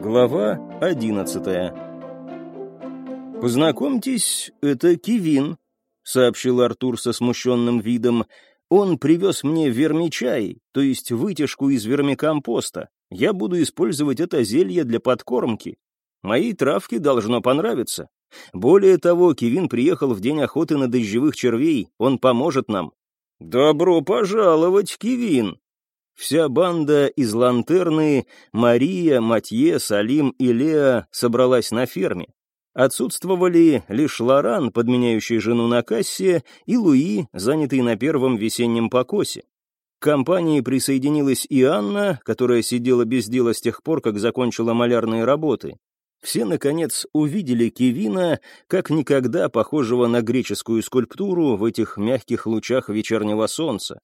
Глава одиннадцатая «Познакомьтесь, это Кивин», — сообщил Артур со смущенным видом. «Он привез мне вермичай, то есть вытяжку из вермикомпоста. Я буду использовать это зелье для подкормки. Моей травке должно понравиться. Более того, Кивин приехал в день охоты на дождевых червей, он поможет нам». «Добро пожаловать, Кивин!» Вся банда из Лантерны, Мария, Матье, Салим и Леа собралась на ферме. Отсутствовали лишь Лоран, подменяющий жену на кассе, и Луи, занятый на первом весеннем покосе. К компании присоединилась и Анна, которая сидела без дела с тех пор, как закончила малярные работы. Все, наконец, увидели Кевина, как никогда похожего на греческую скульптуру в этих мягких лучах вечернего солнца.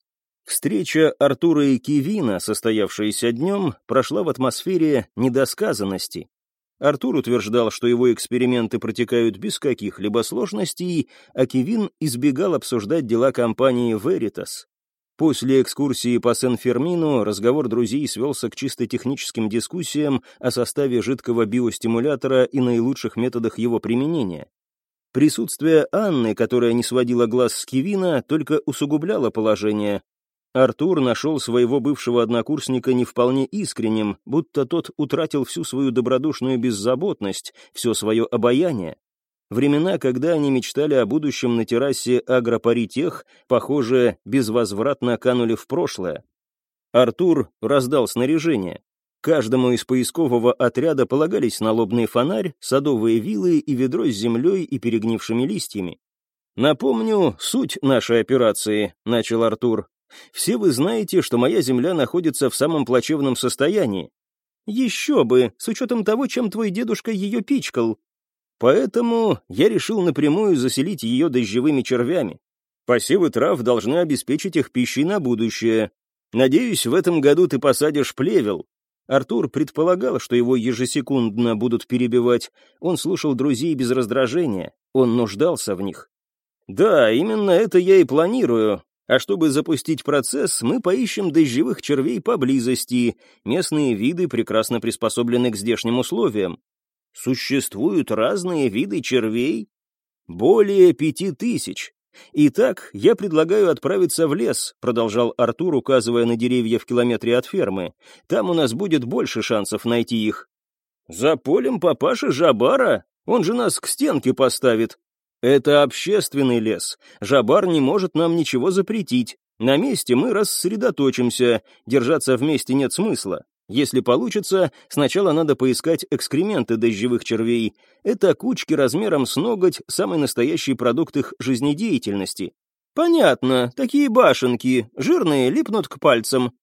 Встреча Артура и Кевина, состоявшаяся днем, прошла в атмосфере недосказанности. Артур утверждал, что его эксперименты протекают без каких-либо сложностей, а Кевин избегал обсуждать дела компании Veritas. После экскурсии по Сен-Фермину разговор друзей свелся к чисто техническим дискуссиям о составе жидкого биостимулятора и наилучших методах его применения. Присутствие Анны, которая не сводила глаз с Кевина, только усугубляло положение, Артур нашел своего бывшего однокурсника не вполне искренним, будто тот утратил всю свою добродушную беззаботность, все свое обаяние. Времена, когда они мечтали о будущем на террасе агропаритех, похоже, безвозвратно канули в прошлое. Артур раздал снаряжение. Каждому из поискового отряда полагались налобный фонарь, садовые вилы и ведро с землей и перегнившими листьями. «Напомню суть нашей операции», — начал Артур. Все вы знаете, что моя земля находится в самом плачевном состоянии. Еще бы, с учетом того, чем твой дедушка ее пичкал. Поэтому я решил напрямую заселить ее дождевыми червями. Посевы трав должны обеспечить их пищей на будущее. Надеюсь, в этом году ты посадишь плевел. Артур предполагал, что его ежесекундно будут перебивать. Он слушал друзей без раздражения. Он нуждался в них. «Да, именно это я и планирую. А чтобы запустить процесс, мы поищем дождевых червей поблизости. Местные виды прекрасно приспособлены к здешним условиям. Существуют разные виды червей? Более пяти тысяч. Итак, я предлагаю отправиться в лес, продолжал Артур, указывая на деревья в километре от фермы. Там у нас будет больше шансов найти их. За полем папаши Жабара? Он же нас к стенке поставит. Это общественный лес. Жабар не может нам ничего запретить. На месте мы рассредоточимся. Держаться вместе нет смысла. Если получится, сначала надо поискать экскременты дождевых червей. Это кучки размером с ноготь, самый настоящий продукт их жизнедеятельности. Понятно, такие башенки, жирные, липнут к пальцам.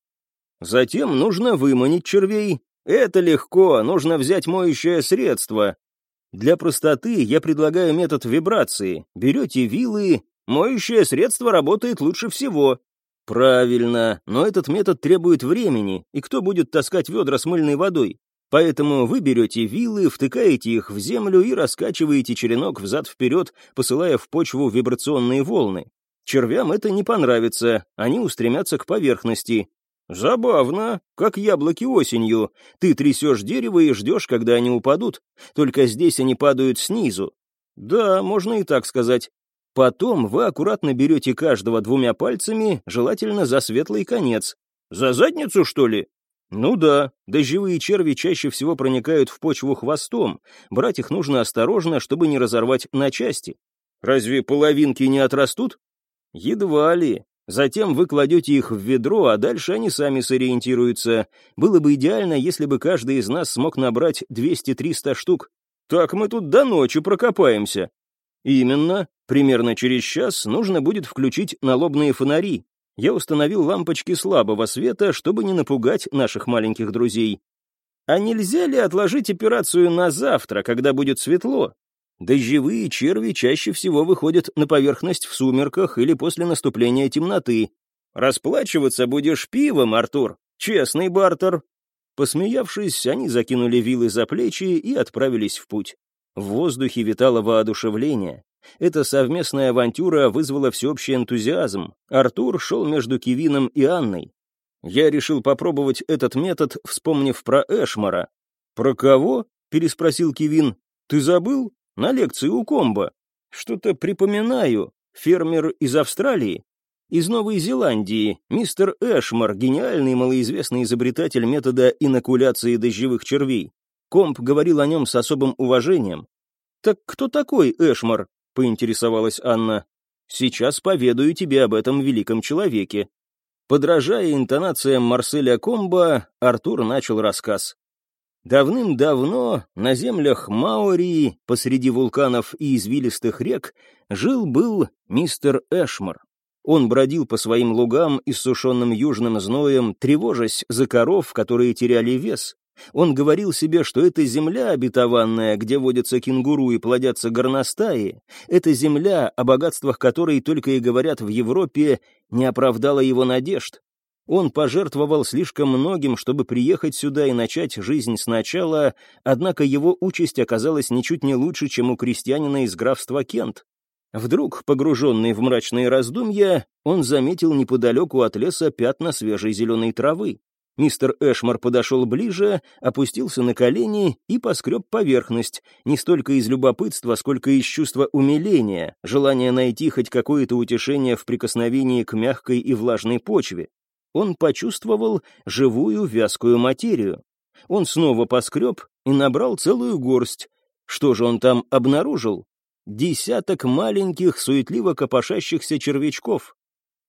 Затем нужно выманить червей. Это легко, нужно взять моющее средство. Для простоты я предлагаю метод вибрации. Берете вилы, моющее средство работает лучше всего. Правильно, но этот метод требует времени, и кто будет таскать ведра с мыльной водой? Поэтому вы берете вилы, втыкаете их в землю и раскачиваете черенок взад-вперед, посылая в почву вибрационные волны. Червям это не понравится, они устремятся к поверхности. «Забавно, как яблоки осенью. Ты трясешь дерево и ждешь, когда они упадут. Только здесь они падают снизу. Да, можно и так сказать. Потом вы аккуратно берете каждого двумя пальцами, желательно за светлый конец. За задницу, что ли? Ну да, дождевые черви чаще всего проникают в почву хвостом. Брать их нужно осторожно, чтобы не разорвать на части. Разве половинки не отрастут? Едва ли. Затем вы кладете их в ведро, а дальше они сами сориентируются. Было бы идеально, если бы каждый из нас смог набрать 200-300 штук. Так мы тут до ночи прокопаемся. Именно. Примерно через час нужно будет включить налобные фонари. Я установил лампочки слабого света, чтобы не напугать наших маленьких друзей. А нельзя ли отложить операцию на завтра, когда будет светло? Дождевые черви чаще всего выходят на поверхность в сумерках или после наступления темноты. Расплачиваться будешь пивом, Артур. Честный бартер. Посмеявшись, они закинули вилы за плечи и отправились в путь. В воздухе витало воодушевление. Эта совместная авантюра вызвала всеобщий энтузиазм. Артур шел между Кевином и Анной. Я решил попробовать этот метод, вспомнив про Эшмара. «Про кого?» — переспросил Кивин. «Ты забыл? На лекции у Комба. Что-то припоминаю. Фермер из Австралии? Из Новой Зеландии. Мистер Эшмар, гениальный малоизвестный изобретатель метода инокуляции дождевых червей. Комб говорил о нем с особым уважением. «Так кто такой Эшмар?» — поинтересовалась Анна. «Сейчас поведаю тебе об этом великом человеке». Подражая интонациям Марселя Комба, Артур начал рассказ. Давным-давно на землях Маори, посреди вулканов и извилистых рек, жил-был мистер Эшмар. Он бродил по своим лугам, иссушенным южным зноем, тревожась за коров, которые теряли вес. Он говорил себе, что это земля обетованная, где водятся кенгуру и плодятся горностаи, эта земля, о богатствах которой только и говорят в Европе, не оправдала его надежд. Он пожертвовал слишком многим, чтобы приехать сюда и начать жизнь сначала, однако его участь оказалась ничуть не лучше, чем у крестьянина из графства Кент. Вдруг, погруженный в мрачные раздумья, он заметил неподалеку от леса пятна свежей зеленой травы. Мистер Эшмар подошел ближе, опустился на колени и поскреб поверхность, не столько из любопытства, сколько из чувства умиления, желания найти хоть какое-то утешение в прикосновении к мягкой и влажной почве он почувствовал живую вязкую материю. Он снова поскреб и набрал целую горсть. Что же он там обнаружил? Десяток маленьких, суетливо копошащихся червячков.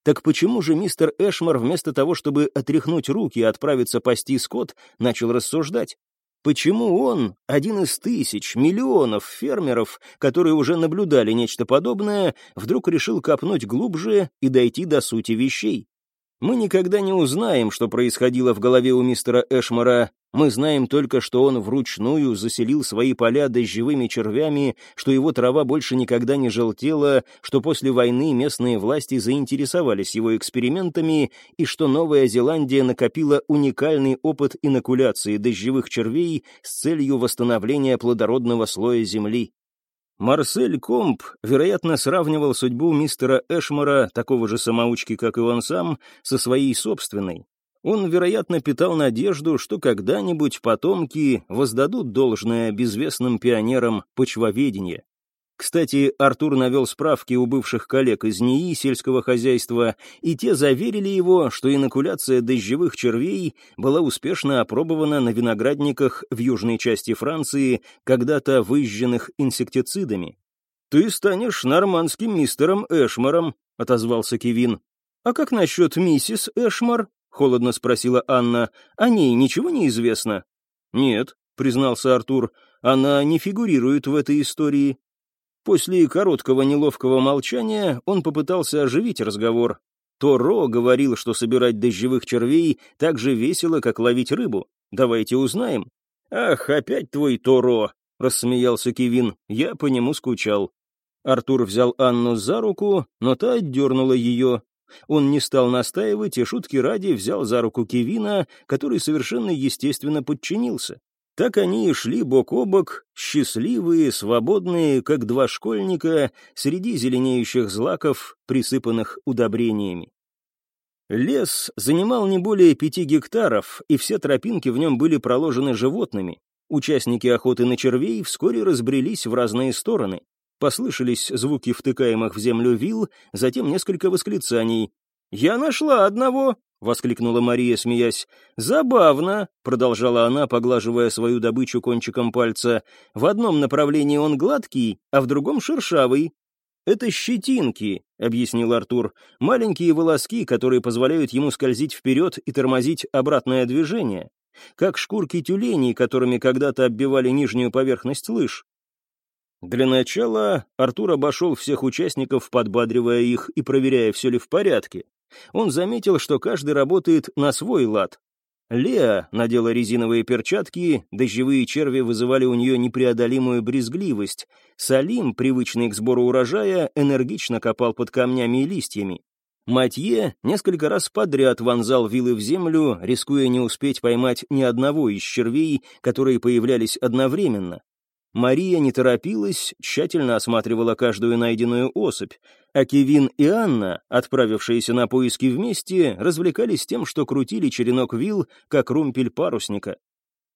Так почему же мистер Эшмар вместо того, чтобы отряхнуть руки и отправиться пасти скот, начал рассуждать? Почему он, один из тысяч, миллионов фермеров, которые уже наблюдали нечто подобное, вдруг решил копнуть глубже и дойти до сути вещей? Мы никогда не узнаем, что происходило в голове у мистера Эшмара. Мы знаем только, что он вручную заселил свои поля дождевыми червями, что его трава больше никогда не желтела, что после войны местные власти заинтересовались его экспериментами и что Новая Зеландия накопила уникальный опыт инокуляции дождевых червей с целью восстановления плодородного слоя земли. Марсель Комп, вероятно, сравнивал судьбу мистера Эшмара, такого же самоучки, как и он сам, со своей собственной. Он, вероятно, питал надежду, что когда-нибудь потомки воздадут должное безвестным пионерам почвоведения. Кстати, Артур навел справки у бывших коллег из НИИ сельского хозяйства, и те заверили его, что инокуляция дождевых червей была успешно опробована на виноградниках в южной части Франции, когда-то выжженных инсектицидами. «Ты станешь нормандским мистером Эшмаром», — отозвался Кевин. «А как насчет миссис Эшмар?» — холодно спросила Анна. «О ней ничего не известно?» «Нет», — признался Артур, — «она не фигурирует в этой истории. После короткого неловкого молчания он попытался оживить разговор. Торо говорил, что собирать дождевых червей так же весело, как ловить рыбу. Давайте узнаем. «Ах, опять твой Торо!» — рассмеялся Кевин. «Я по нему скучал». Артур взял Анну за руку, но та отдернула ее. Он не стал настаивать и шутки ради взял за руку Кевина, который совершенно естественно подчинился. Так они и шли бок о бок, счастливые, свободные, как два школьника, среди зеленеющих злаков, присыпанных удобрениями. Лес занимал не более пяти гектаров, и все тропинки в нем были проложены животными. Участники охоты на червей вскоре разбрелись в разные стороны. Послышались звуки втыкаемых в землю вил, затем несколько восклицаний. «Я нашла одного! — воскликнула Мария, смеясь. «Забавно», — продолжала она, поглаживая свою добычу кончиком пальца. «В одном направлении он гладкий, а в другом шершавый». «Это щетинки», — объяснил Артур. «Маленькие волоски, которые позволяют ему скользить вперед и тормозить обратное движение. Как шкурки тюленей, которыми когда-то оббивали нижнюю поверхность лыж. Для начала Артур обошел всех участников, подбадривая их и проверяя, все ли в порядке. Он заметил, что каждый работает на свой лад. Леа надела резиновые перчатки, дождевые черви вызывали у нее непреодолимую брезгливость. Салим, привычный к сбору урожая, энергично копал под камнями и листьями. Матье несколько раз подряд вонзал вилы в землю, рискуя не успеть поймать ни одного из червей, которые появлялись одновременно. Мария не торопилась, тщательно осматривала каждую найденную особь, а Кевин и Анна, отправившиеся на поиски вместе, развлекались тем, что крутили черенок вил, как румпель парусника.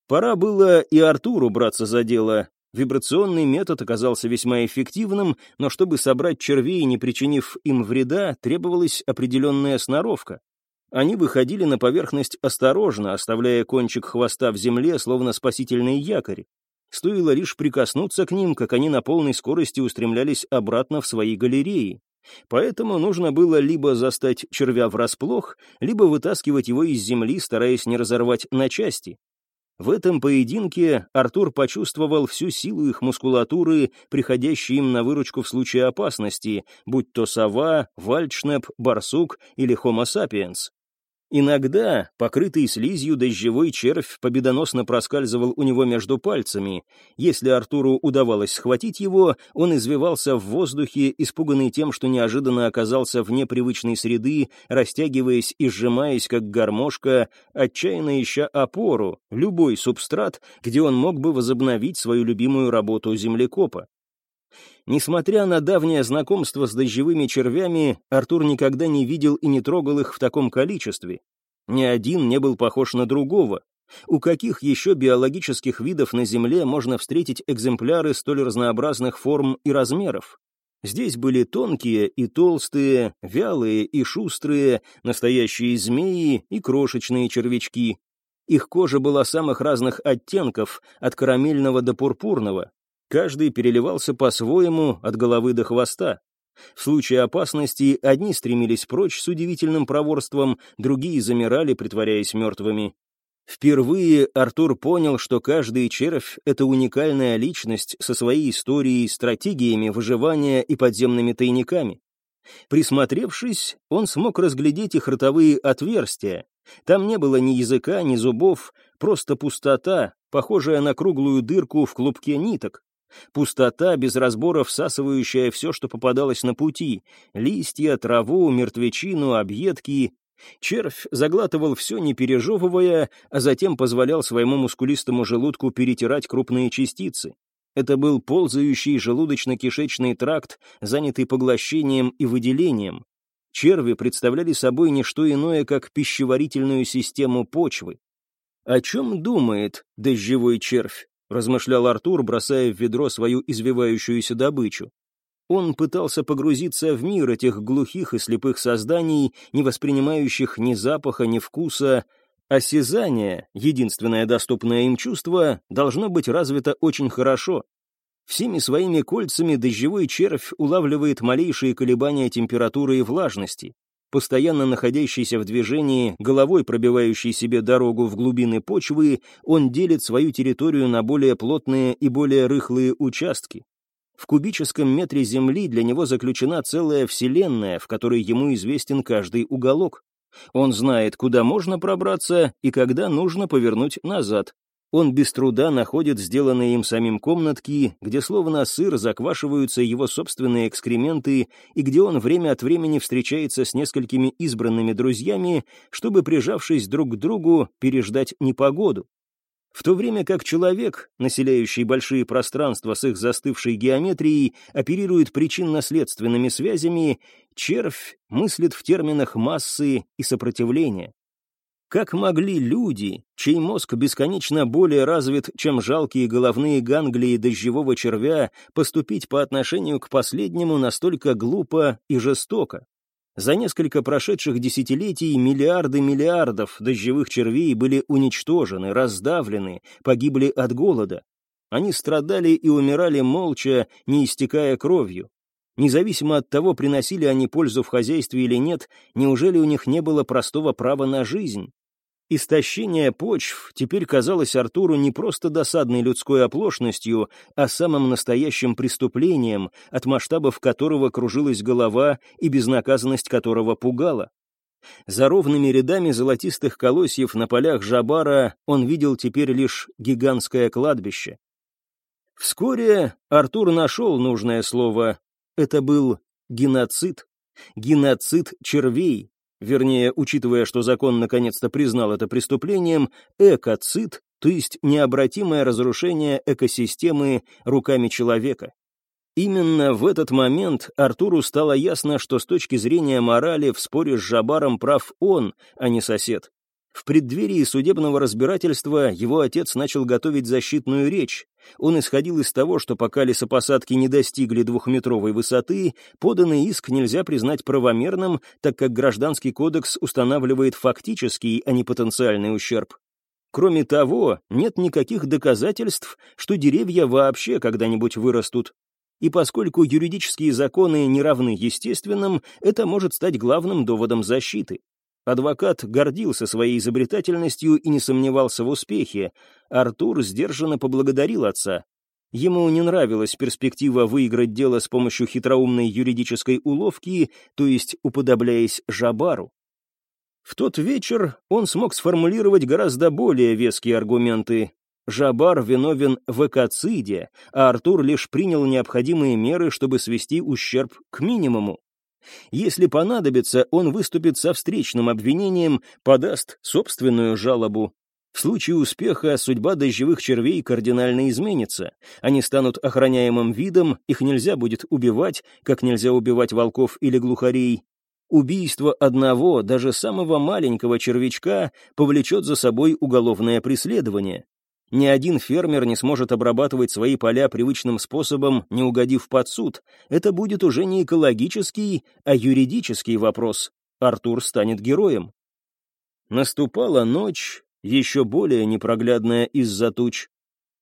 Пора было и Артуру браться за дело. Вибрационный метод оказался весьма эффективным, но чтобы собрать червей, не причинив им вреда, требовалась определенная сноровка. Они выходили на поверхность осторожно, оставляя кончик хвоста в земле, словно спасительный якорь. Стоило лишь прикоснуться к ним, как они на полной скорости устремлялись обратно в свои галереи. Поэтому нужно было либо застать червя врасплох, либо вытаскивать его из земли, стараясь не разорвать на части. В этом поединке Артур почувствовал всю силу их мускулатуры, приходящей им на выручку в случае опасности, будь то сова, вальдшнеп, барсук или хомо сапиенс. Иногда, покрытый слизью дождевой червь победоносно проскальзывал у него между пальцами. Если Артуру удавалось схватить его, он извивался в воздухе, испуганный тем, что неожиданно оказался вне привычной среды, растягиваясь и сжимаясь, как гармошка, отчаянно ища опору, любой субстрат, где он мог бы возобновить свою любимую работу землекопа. Несмотря на давнее знакомство с дождевыми червями, Артур никогда не видел и не трогал их в таком количестве. Ни один не был похож на другого. У каких еще биологических видов на Земле можно встретить экземпляры столь разнообразных форм и размеров? Здесь были тонкие и толстые, вялые и шустрые, настоящие змеи и крошечные червячки. Их кожа была самых разных оттенков, от карамельного до пурпурного, Каждый переливался по-своему от головы до хвоста. В случае опасности одни стремились прочь с удивительным проворством, другие замирали, притворяясь мертвыми. Впервые Артур понял, что каждый червь — это уникальная личность со своей историей, стратегиями выживания и подземными тайниками. Присмотревшись, он смог разглядеть их ротовые отверстия. Там не было ни языка, ни зубов, просто пустота, похожая на круглую дырку в клубке ниток. Пустота, без разбора всасывающая все, что попадалось на пути. Листья, траву, мертвечину, объедки. Червь заглатывал все, не пережевывая, а затем позволял своему мускулистому желудку перетирать крупные частицы. Это был ползающий желудочно-кишечный тракт, занятый поглощением и выделением. Черви представляли собой не что иное, как пищеварительную систему почвы. О чем думает дождевой червь? Размышлял Артур, бросая в ведро свою извивающуюся добычу. Он пытался погрузиться в мир этих глухих и слепых созданий, не воспринимающих ни запаха, ни вкуса. Осязание, единственное доступное им чувство, должно быть развито очень хорошо. Всеми своими кольцами дождевой червь улавливает малейшие колебания температуры и влажности постоянно находящийся в движении, головой пробивающий себе дорогу в глубины почвы, он делит свою территорию на более плотные и более рыхлые участки. В кубическом метре Земли для него заключена целая вселенная, в которой ему известен каждый уголок. Он знает, куда можно пробраться и когда нужно повернуть назад, он без труда находит сделанные им самим комнатки, где словно сыр заквашиваются его собственные экскременты, и где он время от времени встречается с несколькими избранными друзьями, чтобы, прижавшись друг к другу, переждать непогоду. В то время как человек, населяющий большие пространства с их застывшей геометрией, оперирует причинно-следственными связями, червь мыслит в терминах массы и сопротивления. Как могли люди, чей мозг бесконечно более развит, чем жалкие головные ганглии дождевого червя, поступить по отношению к последнему настолько глупо и жестоко? За несколько прошедших десятилетий миллиарды миллиардов дождевых червей были уничтожены, раздавлены, погибли от голода. Они страдали и умирали молча, не истекая кровью. Независимо от того, приносили они пользу в хозяйстве или нет, неужели у них не было простого права на жизнь? Истощение почв теперь казалось Артуру не просто досадной людской оплошностью, а самым настоящим преступлением, от масштабов которого кружилась голова и безнаказанность которого пугала. За ровными рядами золотистых колосьев на полях Жабара он видел теперь лишь гигантское кладбище. Вскоре Артур нашел нужное слово. Это был геноцид. Геноцид червей, вернее, учитывая, что закон наконец-то признал это преступлением, экоцид, то есть необратимое разрушение экосистемы руками человека. Именно в этот момент Артуру стало ясно, что с точки зрения морали в споре с Жабаром прав он, а не сосед. В преддверии судебного разбирательства его отец начал готовить защитную речь. Он исходил из того, что пока лесопосадки не достигли двухметровой высоты, поданный иск нельзя признать правомерным, так как Гражданский кодекс устанавливает фактический, а не потенциальный ущерб. Кроме того, нет никаких доказательств, что деревья вообще когда-нибудь вырастут. И поскольку юридические законы не равны естественным, это может стать главным доводом защиты. Адвокат гордился своей изобретательностью и не сомневался в успехе. Артур сдержанно поблагодарил отца. Ему не нравилась перспектива выиграть дело с помощью хитроумной юридической уловки, то есть уподобляясь Жабару. В тот вечер он смог сформулировать гораздо более веские аргументы. Жабар виновен в экоциде, а Артур лишь принял необходимые меры, чтобы свести ущерб к минимуму. Если понадобится, он выступит со встречным обвинением, подаст собственную жалобу. В случае успеха судьба дождевых червей кардинально изменится. Они станут охраняемым видом, их нельзя будет убивать, как нельзя убивать волков или глухарей. Убийство одного, даже самого маленького червячка повлечет за собой уголовное преследование. Ни один фермер не сможет обрабатывать свои поля привычным способом, не угодив под суд. Это будет уже не экологический, а юридический вопрос. Артур станет героем. Наступала ночь, еще более непроглядная из-за туч.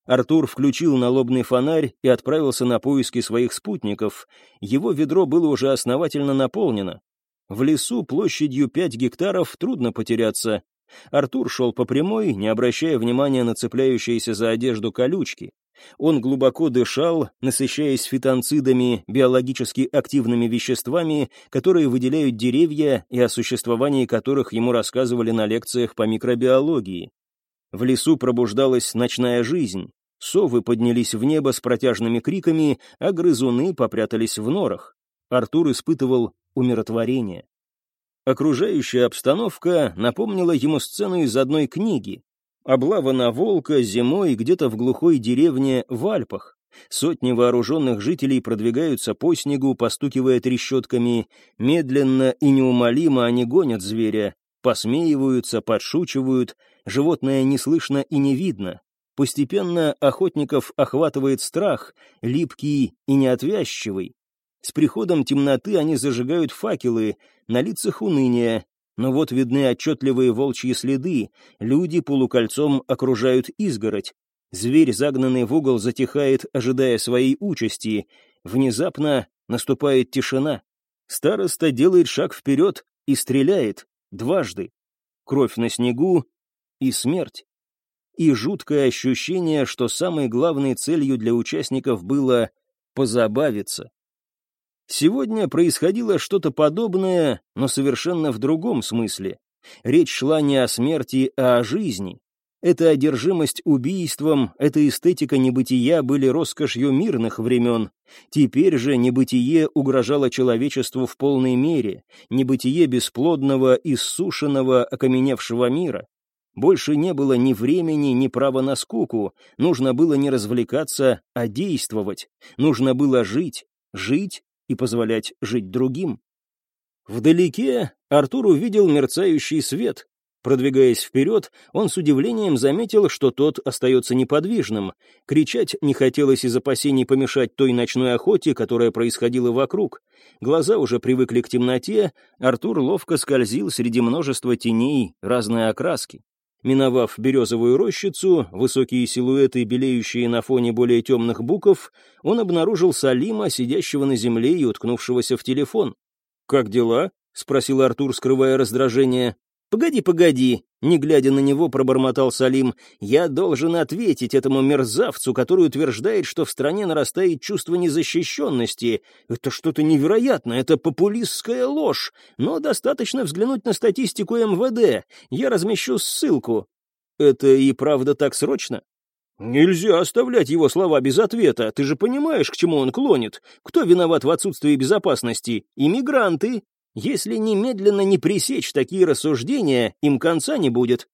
Артур включил налобный фонарь и отправился на поиски своих спутников. Его ведро было уже основательно наполнено. В лесу площадью 5 гектаров трудно потеряться. Артур шел по прямой, не обращая внимания на цепляющиеся за одежду колючки. Он глубоко дышал, насыщаясь фитонцидами, биологически активными веществами, которые выделяют деревья и о существовании которых ему рассказывали на лекциях по микробиологии. В лесу пробуждалась ночная жизнь. Совы поднялись в небо с протяжными криками, а грызуны попрятались в норах. Артур испытывал умиротворение. Окружающая обстановка напомнила ему сцену из одной книги. Облава на волка зимой где-то в глухой деревне в Альпах. Сотни вооруженных жителей продвигаются по снегу, постукивая трещотками. Медленно и неумолимо они гонят зверя. Посмеиваются, подшучивают. Животное не слышно и не видно. Постепенно охотников охватывает страх, липкий и неотвязчивый. С приходом темноты они зажигают факелы, на лицах уныние, но вот видны отчетливые волчьи следы, люди полукольцом окружают изгородь. Зверь, загнанный в угол, затихает, ожидая своей участи. Внезапно наступает тишина. Староста делает шаг вперед и стреляет дважды. Кровь на снегу и смерть. И жуткое ощущение, что самой главной целью для участников было позабавиться. Сегодня происходило что-то подобное, но совершенно в другом смысле. Речь шла не о смерти, а о жизни. Эта одержимость убийством, эта эстетика небытия были роскошью мирных времен. Теперь же небытие угрожало человечеству в полной мере, небытие бесплодного, иссушенного, окаменевшего мира. Больше не было ни времени, ни права на скуку. Нужно было не развлекаться, а действовать. Нужно было жить, жить и позволять жить другим. Вдалеке Артур увидел мерцающий свет. Продвигаясь вперед, он с удивлением заметил, что тот остается неподвижным. Кричать не хотелось из опасений помешать той ночной охоте, которая происходила вокруг. Глаза уже привыкли к темноте, Артур ловко скользил среди множества теней разной окраски. Миновав березовую рощицу, высокие силуэты, белеющие на фоне более темных буков, он обнаружил Салима, сидящего на земле и уткнувшегося в телефон. «Как дела?» — спросил Артур, скрывая раздражение. «Погоди, погоди!» — не глядя на него, пробормотал Салим. «Я должен ответить этому мерзавцу, который утверждает, что в стране нарастает чувство незащищенности. Это что-то невероятное, это популистская ложь. Но достаточно взглянуть на статистику МВД. Я размещу ссылку». «Это и правда так срочно?» «Нельзя оставлять его слова без ответа. Ты же понимаешь, к чему он клонит? Кто виноват в отсутствии безопасности? Иммигранты. Если немедленно не пресечь такие рассуждения, им конца не будет.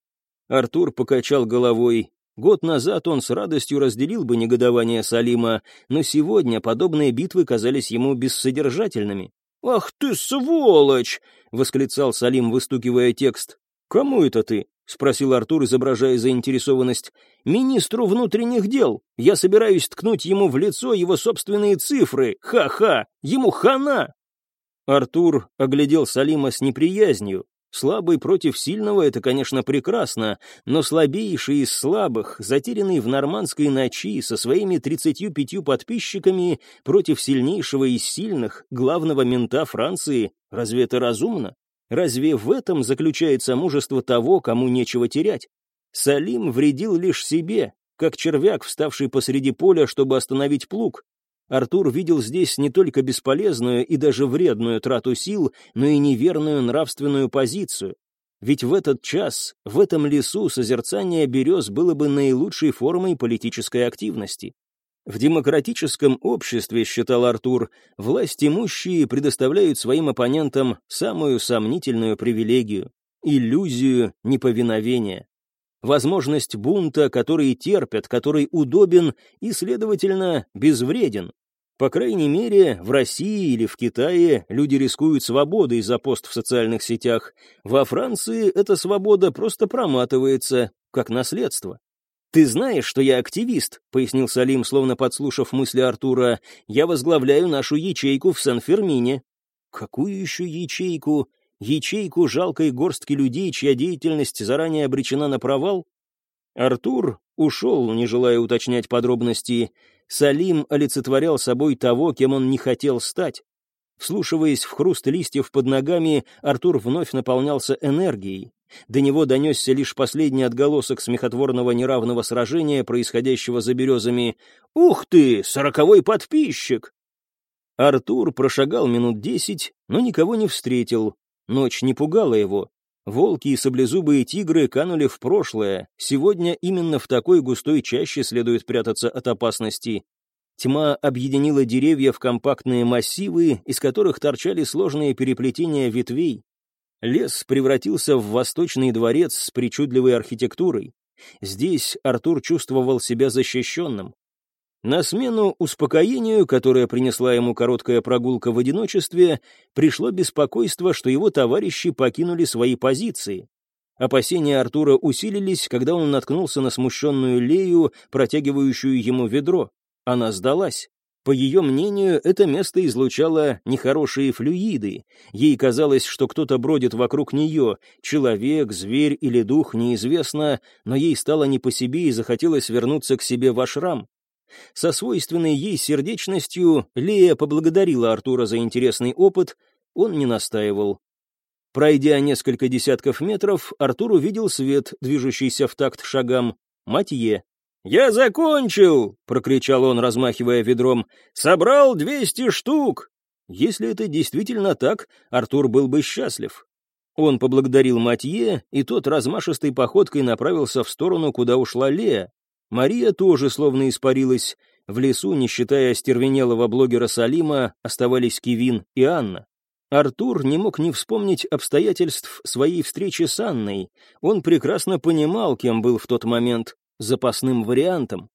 Артур покачал головой. Год назад он с радостью разделил бы негодование Салима, но сегодня подобные битвы казались ему бессодержательными. «Ах ты сволочь!» — восклицал Салим, выстукивая текст. «Кому это ты?» — спросил Артур, изображая заинтересованность. «Министру внутренних дел. Я собираюсь ткнуть ему в лицо его собственные цифры. Ха-ха! Ему хана!» Артур оглядел Салима с неприязнью. Слабый против сильного — это, конечно, прекрасно, но слабейший из слабых, затерянный в нормандской ночи со своими 35 подписчиками против сильнейшего из сильных, главного мента Франции, разве это разумно? Разве в этом заключается мужество того, кому нечего терять? Салим вредил лишь себе, как червяк, вставший посреди поля, чтобы остановить плуг. Артур видел здесь не только бесполезную и даже вредную трату сил, но и неверную нравственную позицию. Ведь в этот час, в этом лесу созерцание берез было бы наилучшей формой политической активности. В демократическом обществе, считал Артур, власть имущие предоставляют своим оппонентам самую сомнительную привилегию — иллюзию неповиновения. Возможность бунта, который терпят, который удобен и, следовательно, безвреден. По крайней мере, в России или в Китае люди рискуют свободой за пост в социальных сетях. Во Франции эта свобода просто проматывается, как наследство. «Ты знаешь, что я активист», — пояснил Салим, словно подслушав мысли Артура. «Я возглавляю нашу ячейку в Сан-Фермине». «Какую еще ячейку? Ячейку жалкой горстки людей, чья деятельность заранее обречена на провал?» Артур ушел, не желая уточнять подробности. Салим олицетворял собой того, кем он не хотел стать. Вслушиваясь в хруст листьев под ногами, Артур вновь наполнялся энергией. До него донесся лишь последний отголосок смехотворного неравного сражения, происходящего за березами. «Ух ты, сороковой подписчик!» Артур прошагал минут десять, но никого не встретил. Ночь не пугала его. Волки и саблезубые тигры канули в прошлое. Сегодня именно в такой густой чаще следует прятаться от опасности. Тьма объединила деревья в компактные массивы, из которых торчали сложные переплетения ветвей. Лес превратился в восточный дворец с причудливой архитектурой. Здесь Артур чувствовал себя защищенным. На смену успокоению, которое принесла ему короткая прогулка в одиночестве, пришло беспокойство, что его товарищи покинули свои позиции. Опасения Артура усилились, когда он наткнулся на смущенную Лею, протягивающую ему ведро. Она сдалась. По ее мнению, это место излучало нехорошие флюиды. Ей казалось, что кто-то бродит вокруг нее, человек, зверь или дух, неизвестно, но ей стало не по себе и захотелось вернуться к себе в ашрам. Со свойственной ей сердечностью Лея поблагодарила Артура за интересный опыт, он не настаивал. Пройдя несколько десятков метров, Артур увидел свет, движущийся в такт шагам. Матье. «Я закончил!» — прокричал он, размахивая ведром. «Собрал двести штук!» Если это действительно так, Артур был бы счастлив. Он поблагодарил Матье, и тот размашистой походкой направился в сторону, куда ушла Лея. Мария тоже словно испарилась. В лесу, не считая остервенелого блогера Салима, оставались Кивин и Анна. Артур не мог не вспомнить обстоятельств своей встречи с Анной. Он прекрасно понимал, кем был в тот момент запасным вариантом.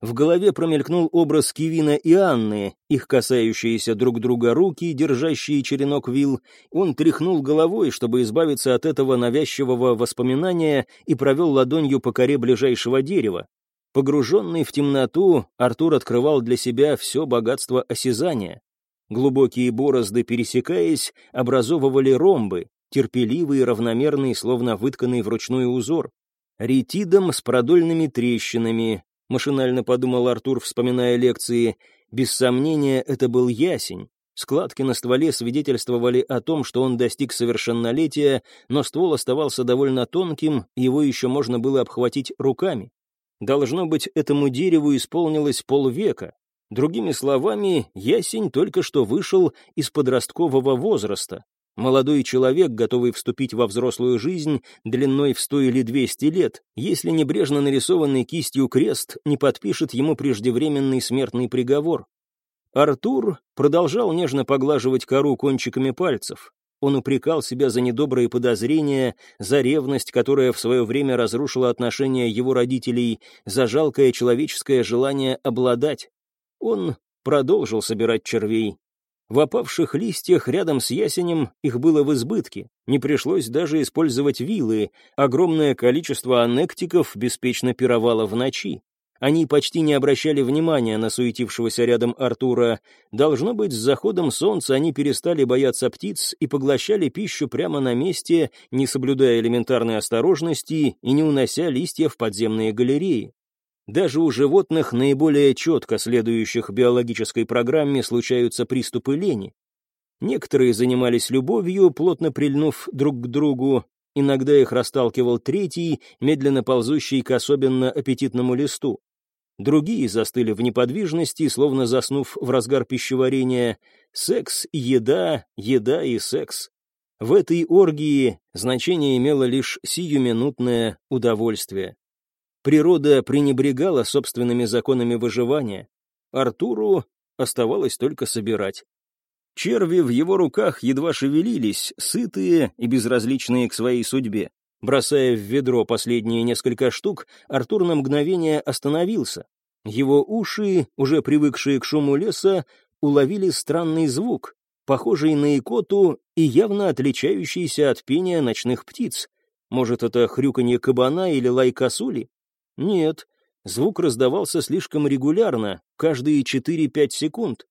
В голове промелькнул образ Кивина и Анны, их касающиеся друг друга руки, держащие черенок вил. Он тряхнул головой, чтобы избавиться от этого навязчивого воспоминания, и провел ладонью по коре ближайшего дерева. Погруженный в темноту, Артур открывал для себя все богатство осязания. Глубокие борозды, пересекаясь, образовывали ромбы, терпеливый, равномерный, словно вытканный вручную узор ретидом с продольными трещинами, машинально подумал Артур, вспоминая лекции. Без сомнения, это был ясень. Складки на стволе свидетельствовали о том, что он достиг совершеннолетия, но ствол оставался довольно тонким, его еще можно было обхватить руками. Должно быть, этому дереву исполнилось полвека. Другими словами, ясень только что вышел из подросткового возраста. Молодой человек, готовый вступить во взрослую жизнь, длиной в сто или двести лет, если небрежно нарисованный кистью крест не подпишет ему преждевременный смертный приговор. Артур продолжал нежно поглаживать кору кончиками пальцев. Он упрекал себя за недобрые подозрения, за ревность, которая в свое время разрушила отношения его родителей, за жалкое человеческое желание обладать. Он продолжил собирать червей. В опавших листьях рядом с ясенем их было в избытке. Не пришлось даже использовать вилы. Огромное количество аннектиков беспечно пировало в ночи. Они почти не обращали внимания на суетившегося рядом Артура. Должно быть, с заходом солнца они перестали бояться птиц и поглощали пищу прямо на месте, не соблюдая элементарной осторожности и не унося листья в подземные галереи. Даже у животных, наиболее четко следующих биологической программе, случаются приступы лени. Некоторые занимались любовью, плотно прильнув друг к другу, иногда их расталкивал третий, медленно ползущий к особенно аппетитному листу. Другие застыли в неподвижности, словно заснув в разгар пищеварения. Секс, еда, еда и секс. В этой оргии значение имело лишь сиюминутное удовольствие. Природа пренебрегала собственными законами выживания. Артуру оставалось только собирать. Черви в его руках едва шевелились, сытые и безразличные к своей судьбе. Бросая в ведро последние несколько штук, Артур на мгновение остановился. Его уши, уже привыкшие к шуму леса, уловили странный звук, похожий на икоту и явно отличающийся от пения ночных птиц. Может, это хрюканье кабана или лай косули? Нет, звук раздавался слишком регулярно, каждые 4-5 секунд.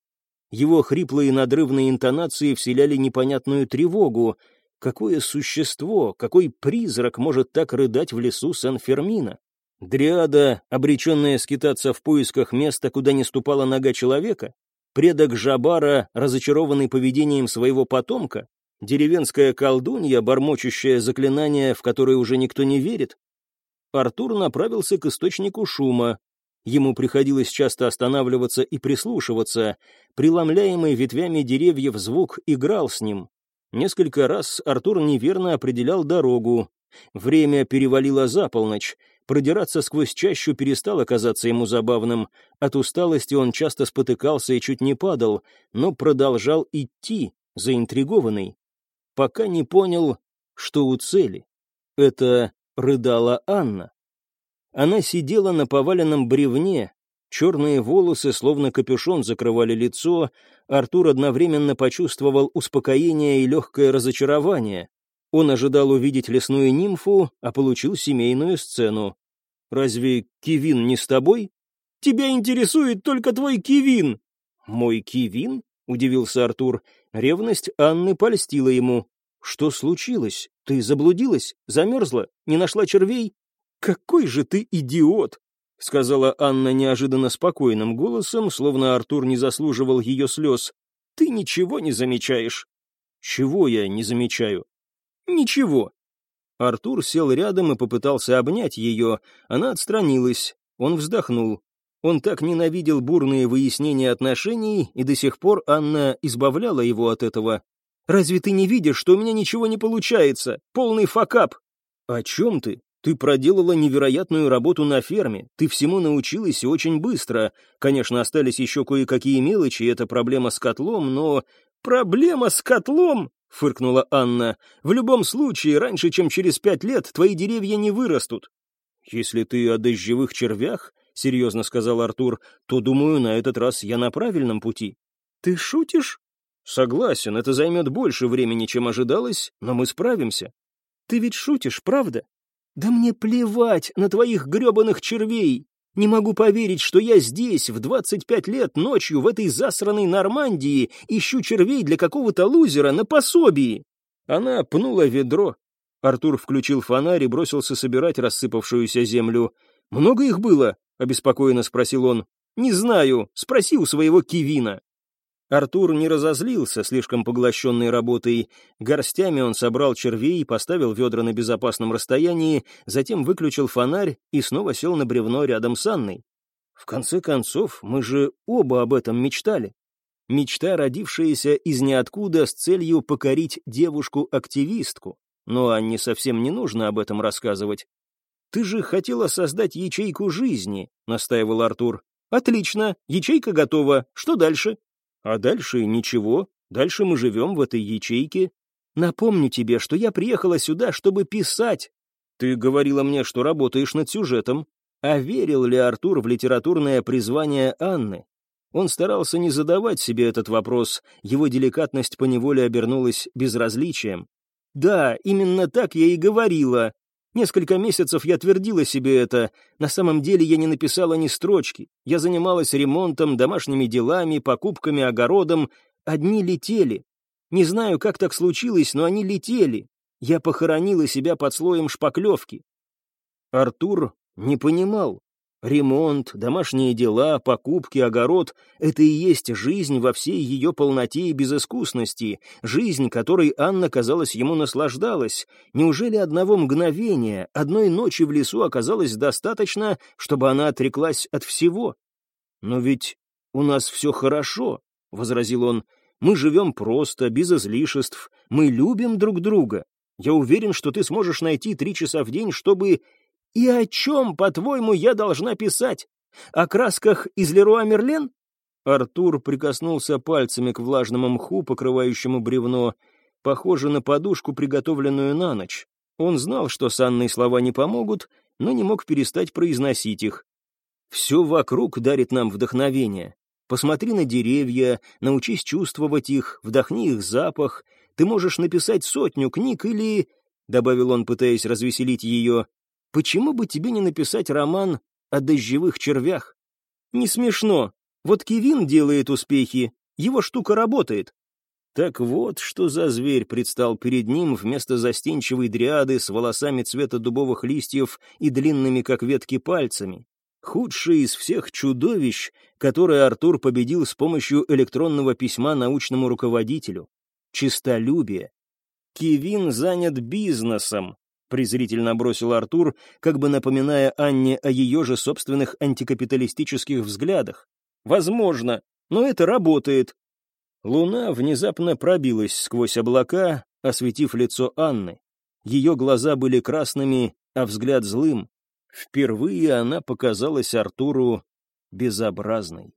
Его хриплые надрывные интонации вселяли непонятную тревогу. Какое существо, какой призрак может так рыдать в лесу Сан-Фермино? Дриада, обреченная скитаться в поисках места, куда не ступала нога человека? Предок Жабара, разочарованный поведением своего потомка? Деревенская колдунья, бормочущая заклинания, в которые уже никто не верит? Артур направился к источнику шума. Ему приходилось часто останавливаться и прислушиваться. Преломляемый ветвями деревьев звук играл с ним. Несколько раз Артур неверно определял дорогу. Время перевалило за полночь. Продираться сквозь чащу перестало казаться ему забавным. От усталости он часто спотыкался и чуть не падал, но продолжал идти, заинтригованный, пока не понял, что у цели. Это рыдала Анна. Она сидела на поваленном бревне, черные волосы, словно капюшон, закрывали лицо, Артур одновременно почувствовал успокоение и легкое разочарование. Он ожидал увидеть лесную нимфу, а получил семейную сцену. «Разве Кивин не с тобой?» «Тебя интересует только твой Кивин!» «Мой Кивин?» — удивился Артур. Ревность Анны польстила ему. «Что случилось? Ты заблудилась? Замерзла? Не нашла червей?» «Какой же ты идиот!» — сказала Анна неожиданно спокойным голосом, словно Артур не заслуживал ее слез. «Ты ничего не замечаешь». «Чего я не замечаю?» «Ничего». Артур сел рядом и попытался обнять ее. Она отстранилась. Он вздохнул. Он так ненавидел бурные выяснения отношений, и до сих пор Анна избавляла его от этого. Разве ты не видишь, что у меня ничего не получается? Полный факап!» «О чем ты? Ты проделала невероятную работу на ферме, ты всему научилась и очень быстро. Конечно, остались еще кое-какие мелочи, это проблема с котлом, но...» «Проблема с котлом?» — фыркнула Анна. «В любом случае, раньше, чем через пять лет, твои деревья не вырастут». «Если ты о дождевых червях, — серьезно сказал Артур, — то, думаю, на этот раз я на правильном пути». «Ты шутишь?» Согласен, это займет больше времени, чем ожидалось, но мы справимся. Ты ведь шутишь, правда? Да мне плевать на твоих гребаных червей. Не могу поверить, что я здесь в 25 лет ночью в этой засраной Нормандии ищу червей для какого-то лузера на пособии. Она пнула ведро. Артур включил фонарь и бросился собирать рассыпавшуюся землю. «Много их было?» — обеспокоенно спросил он. «Не знаю. Спроси у своего Кивина». Артур не разозлился, слишком поглощенный работой. Горстями он собрал червей, поставил ведра на безопасном расстоянии, затем выключил фонарь и снова сел на бревно рядом с Анной. В конце концов, мы же оба об этом мечтали. Мечта, родившаяся из ниоткуда с целью покорить девушку-активистку. Но Анне совсем не нужно об этом рассказывать. «Ты же хотела создать ячейку жизни», — настаивал Артур. «Отлично, ячейка готова. Что дальше?» А дальше ничего, дальше мы живем в этой ячейке. Напомню тебе, что я приехала сюда, чтобы писать. Ты говорила мне, что работаешь над сюжетом. А верил ли Артур в литературное призвание Анны? Он старался не задавать себе этот вопрос, его деликатность поневоле обернулась безразличием. «Да, именно так я и говорила. Несколько месяцев я твердила себе это. На самом деле я не написала ни строчки. Я занималась ремонтом, домашними делами, покупками, огородом. Одни летели. Не знаю, как так случилось, но они летели. Я похоронила себя под слоем шпаклевки». Артур не понимал. Ремонт, домашние дела, покупки, огород — это и есть жизнь во всей ее полноте и безыскусности, жизнь, которой Анна, казалось, ему наслаждалась. Неужели одного мгновения, одной ночи в лесу оказалось достаточно, чтобы она отреклась от всего? «Но ведь у нас все хорошо», — возразил он, — «мы живем просто, без излишеств, мы любим друг друга. Я уверен, что ты сможешь найти три часа в день, чтобы «И о чем, по-твоему, я должна писать? О красках из Леруа Мерлен?» Артур прикоснулся пальцами к влажному мху, покрывающему бревно, похоже на подушку, приготовленную на ночь. Он знал, что с Анной слова не помогут, но не мог перестать произносить их. «Все вокруг дарит нам вдохновение. Посмотри на деревья, научись чувствовать их, вдохни их запах. Ты можешь написать сотню книг или...» — добавил он, пытаясь развеселить ее, Почему бы тебе не написать роман о дождевых червях? Не смешно. Вот Кевин делает успехи, его штука работает. Так вот, что за зверь предстал перед ним вместо застенчивой дриады с волосами цвета дубовых листьев и длинными, как ветки, пальцами. Худший из всех чудовищ, которые Артур победил с помощью электронного письма научному руководителю. Чистолюбие. Кевин занят бизнесом, презрительно бросил Артур, как бы напоминая Анне о ее же собственных антикапиталистических взглядах. «Возможно, но это работает». Луна внезапно пробилась сквозь облака, осветив лицо Анны. Ее глаза были красными, а взгляд злым. Впервые она показалась Артуру безобразной.